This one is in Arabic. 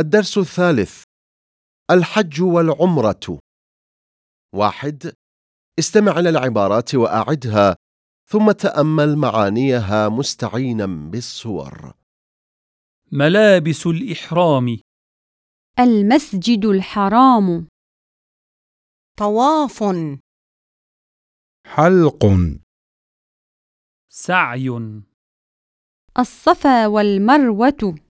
الدرس الثالث. الحج والعمرة. واحد استمع إلى العبارات وأعدها ثم تأمل معانيها مستعينا بالصور. ملابس الإحرام. المسجد الحرام. طواف. حلق. سعي. الصفا والمروة.